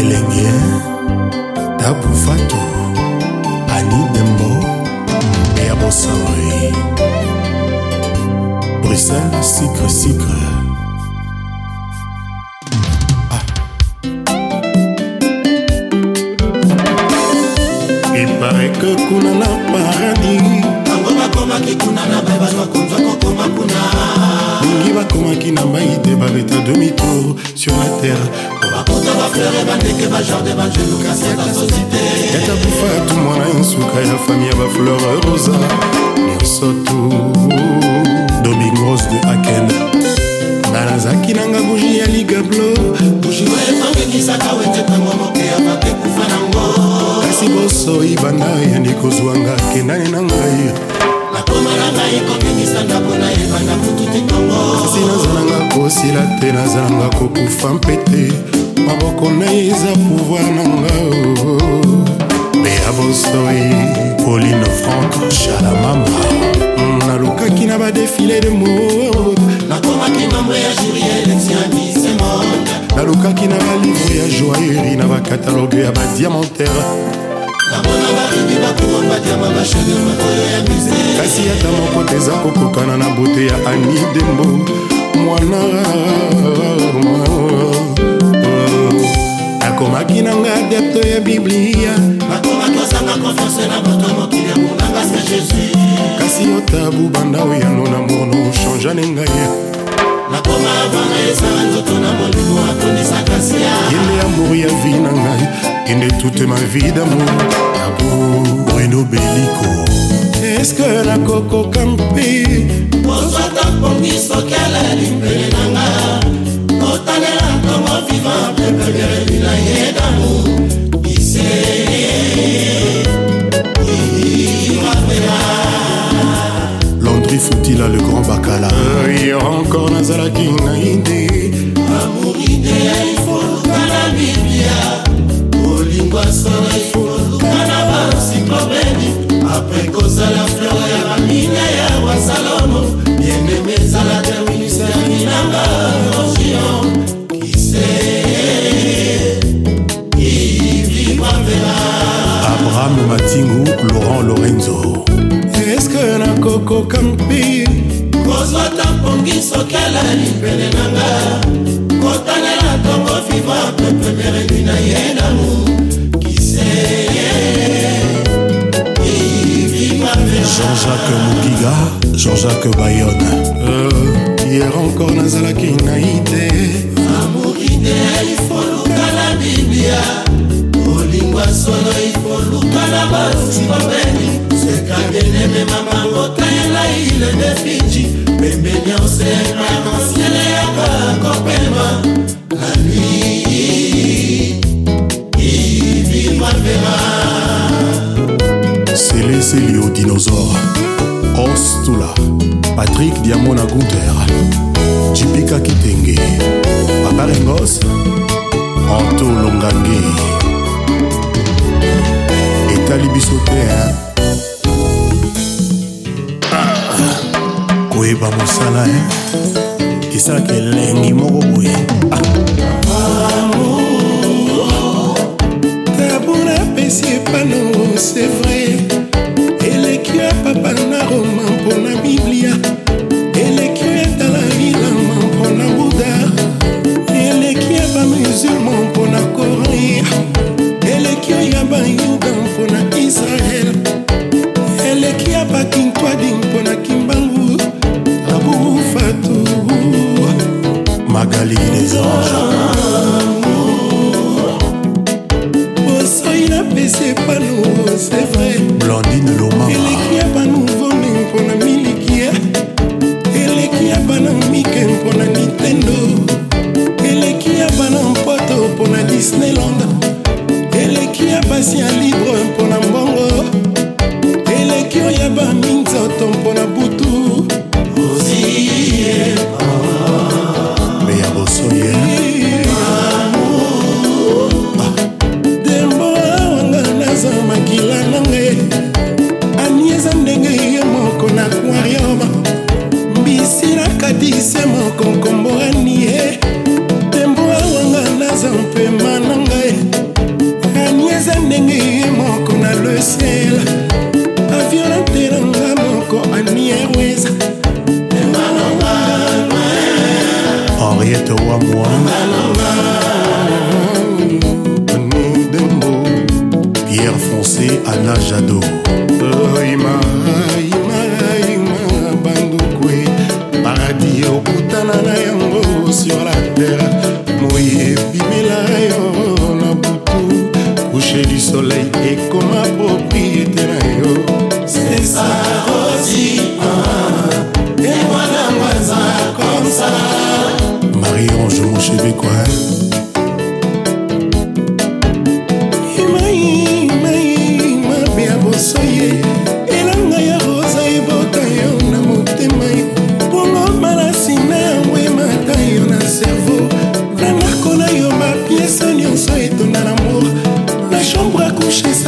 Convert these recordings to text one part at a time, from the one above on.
elenge tabufato ani dembo ya bosanri bruxelles sikre sikre eparaike ah. kuna na paradis bango bakomaki kuna na babazwa kozwa kokoma kuna mingi bakomaki na mai te babeta demi tour sur la terre baflere bandeke bajardin bangelukasi ya basosite yata bufatu mwana nsuka ya fami ya bafleur rosa nirsotu domingos de aken nga nazaki nanga buji ya ligablo buji oyo epangekisaka wetetango moke ya bakekufa nango kasi bosoi banda yandi kozwanga kendane na ngai nakomananga ekomingisanga mpona ebanda kutu te kongo kasi nazalanga kosila te nazalanga kokufa mpe te maboko na ye eza pouvoir na nga bea bosoi polino franco chalamama nalukaki na badefile de mode nakomaki nombre ya jurielexianisemonde nalukaki na balivre ya joaeri na bakataloge ya badiamantaire kasi ata moko teza kokokana na bote ya ani dembo mwana nakomaki nanga adepto ya biblia kasi otabu banda oyano na mono shanja ne ngai kende amour ya vi na ngai kende toute ma vie damour amour bruno beliko eske nakokoka mpe ozwata pongi soki alali mpele nanga otalela bongo vivant peuple na ye damo bise landri futila le grand bakala euh, hier encore nazalaki na idée nani pene nanga kotanela ntongo fifa pepremiere nui na ye nanu kise jean-jacques mokiga jean-jacques bayonne euh, hier encore nazalaki naida erika kitenge papa ringos anto longange etali biso te ah, koyeba mosala esalaka elengi moko boye epesi ah. epano c'est vrai la ligue des anges bosai napesi epano c'est vrai blandine lomama eleki ya banuvone mpona milikia eleki ya bana mike mpona nintendo eleki ya bana mpoto mpona disneyland eleki ya basi ya libre mpona mbongo eleki oyo ya baminzoto mpona butu mtoto wa mwana Pierre Foncé Anna Jado oh, paradis okutana na yango sur la terre moi ebimela yo na butu kushe du soleil ekoma propriété na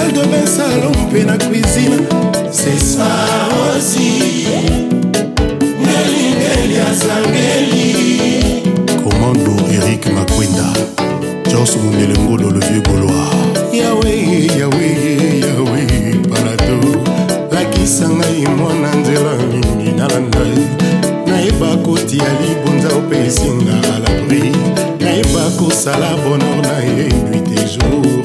salle de bain salon mpe na cuisine sesa osi ngelingeli asangeli komando erik makwenda george mondelengolo le vieux boloir yawe yawe yawe palato lakisa ngai mwana nzela nini nalanda nayeba kotia libonza mpe esinga alabri nayeba kosala bonor na ye nuit et jour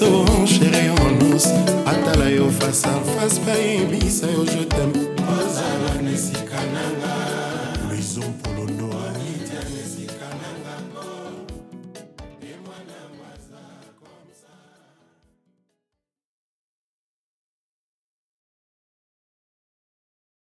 so